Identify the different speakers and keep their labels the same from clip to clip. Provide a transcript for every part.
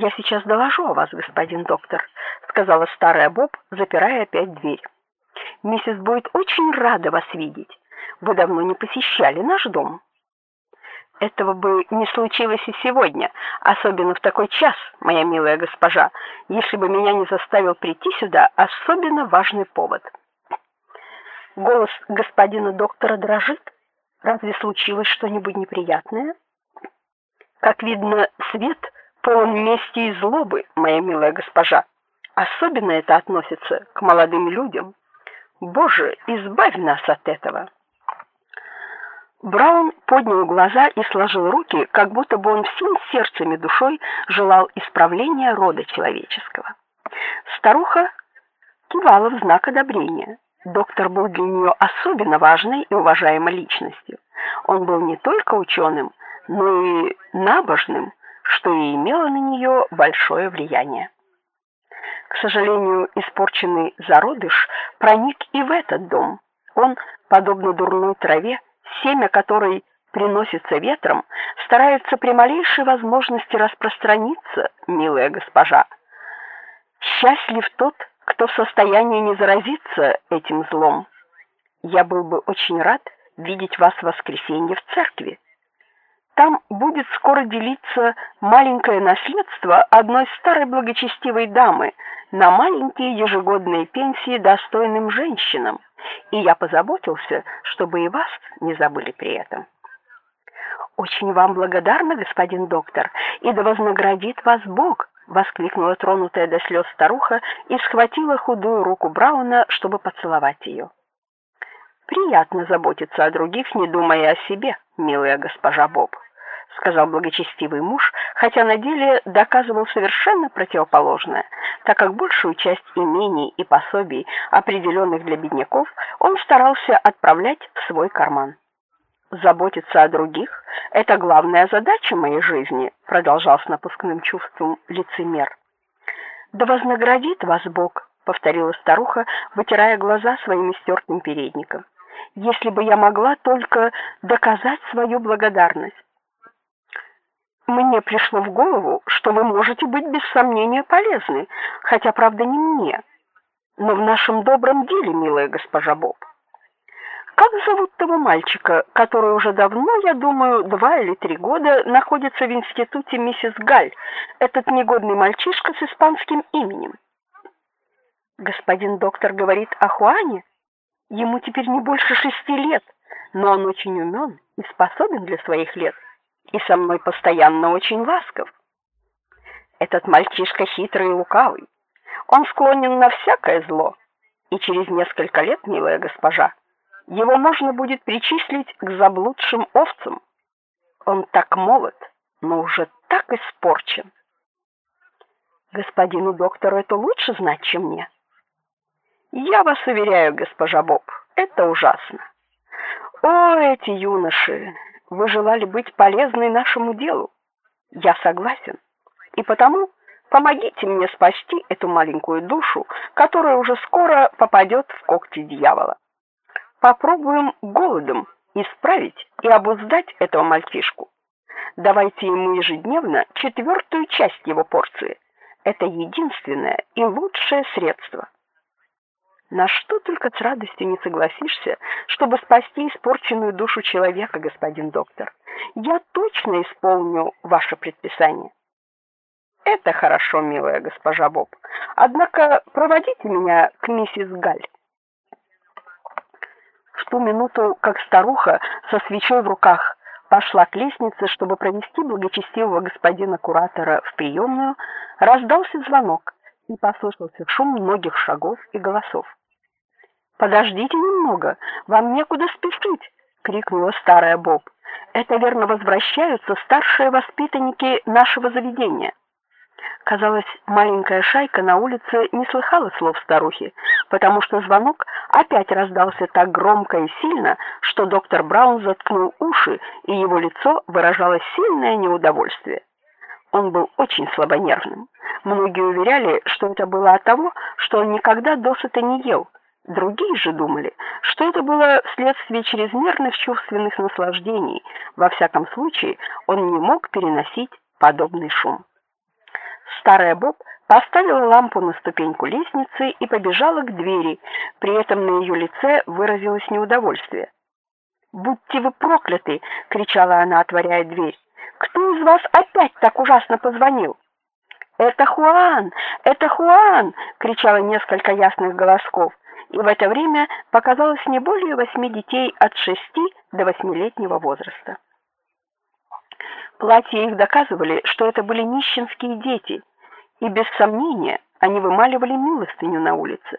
Speaker 1: Я сейчас доложу о вас, господин доктор, сказала старая Боб, запирая опять дверь. Миссис будет очень рада вас видеть. Вы давно не посещали наш дом. Этого бы не случилось и сегодня, особенно в такой час, моя милая госпожа, если бы меня не заставил прийти сюда особенно важный повод. Голос господина доктора дрожит. Разве случилось что-нибудь неприятное? Как видно, свет полон мести и злобы, моя милая госпожа. Особенно это относится к молодым людям. Боже, избавь нас от этого. Браун поднял глаза и сложил руки, как будто бы он всем сердцем и душой желал исправления рода человеческого. Старуха кивала в знак одобрения. Доктор был для нее особенно важной и уважаемой личностью. Он был не только ученым, но и набожным, что и имело на нее большое влияние. К сожалению, испорченный зародыш проник и в этот дом. Он, подобно дурной траве, семя которой приносится ветром, старается при малейшей возможности распространиться, милая госпожа. Счастлив тот, кто в состоянии не заразиться этим злом. Я был бы очень рад видеть вас в воскресенье в церкви. Там будет скоро делиться маленькое наследство одной старой благочестивой дамы на маленькие ежегодные пенсии достойным женщинам, и я позаботился, чтобы и вас не забыли при этом. Очень вам благодарна, господин доктор, и да вознаградит вас Бог, воскликнула тронутая до слез старуха и схватила худую руку Брауна, чтобы поцеловать ее. Приятно заботиться о других, не думая о себе, милая госпожа Боб сказал благочестивый муж, хотя на деле доказывал совершенно противоположное, так как большую часть имений и пособий, определенных для бедняков, он старался отправлять в свой карман. Заботиться о других это главная задача моей жизни, продолжал с напускным чувством лицемер. Да вознаградит вас Бог, повторила старуха, вытирая глаза своим истертым передником. Если бы я могла только доказать свою благодарность. Мне пришло в голову, что вы можете быть без сомнения полезны, хотя правда не мне, но в нашем добром деле, милая госпожа Боб. Как зовут того мальчика, который уже давно, я думаю, два или три года находится в институте миссис Галь, этот негодный мальчишка с испанским именем? Господин доктор говорит о Хуане. Ему теперь не больше шести лет, но он очень умен и способен для своих лет и со мной постоянно очень ласков. Этот мальчишка хитрый и лукавый. Он склонен на всякое зло, и через несколько лет, милая госпожа, его можно будет причислить к заблудшим овцам. Он так молод, но уже так испорчен. Господину доктору это лучше знать, чем мне. Я вас уверяю, госпожа Боб, это ужасно. О, эти юноши, вы желали быть полезной нашему делу. Я согласен. И потому помогите мне спасти эту маленькую душу, которая уже скоро попадет в когти дьявола. Попробуем голодом исправить и обуздать этого мальчишку. Давайте ему ежедневно четвертую часть его порции. Это единственное и лучшее средство. На что только с радостью не согласишься, чтобы спасти испорченную душу человека, господин доктор. Я точно исполню ваше предписание. Это хорошо, милая госпожа Боб. Однако проводите меня к миссис Галь. В ту минуту, как старуха со свечой в руках пошла к лестнице, чтобы провести благочестивого господина куратора в приемную, раздался звонок и послышался шум многих шагов и голосов. Подождите немного, вам некуда спешить, крикнула старая Боб. Это верно возвращаются старшие воспитанники нашего заведения. Казалось, маленькая шайка на улице не слыхала слов старухи, потому что звонок опять раздался так громко и сильно, что доктор Браун заткнул уши, и его лицо выражало сильное неудовольствие. Он был очень слабонервным. Многие уверяли, что это было от того, что он никогда досыта не ел Другие же думали, что это было вследствие чрезмерных чувственных наслаждений. Во всяком случае, он не мог переносить подобный шум. старая Боб поставила лампу на ступеньку лестницы и побежала к двери. При этом на ее лице выразилось неудовольствие. "Будьте вы прокляты!" кричала она, отворяя дверь. "Кто из вас опять так ужасно позвонил?" "Это Хуан! Это Хуан!" кричало несколько ясных голосков. И в это время показалось не более восьми детей от шести до восьмилетнего возраста. Платья их доказывали, что это были нищенские дети, и без сомнения они вымаливали милостыню на улице.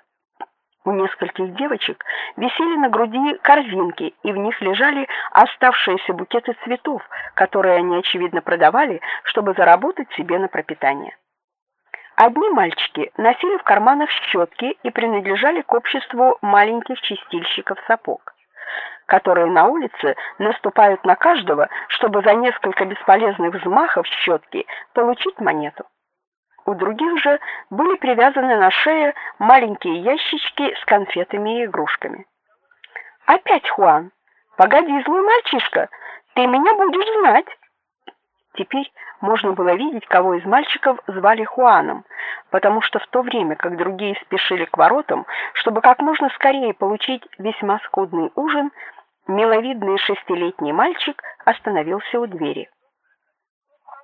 Speaker 1: У нескольких девочек висели на груди корзинки, и в них лежали оставшиеся букеты цветов, которые они очевидно продавали, чтобы заработать себе на пропитание. Одни мальчики носили в карманах щетки и принадлежали к обществу маленьких чистильщиков сапог которые на улице наступают на каждого, чтобы за несколько бесполезных взмахов щетки получить монету. У других же были привязаны на шее маленькие ящички с конфетами и игрушками. Опять Хуан. Погоди, злой мальчишка, ты меня будешь знать. Теперь можно было видеть, кого из мальчиков звали Хуаном, потому что в то время, как другие спешили к воротам, чтобы как можно скорее получить весьма скудный ужин, миловидный шестилетний мальчик остановился у двери.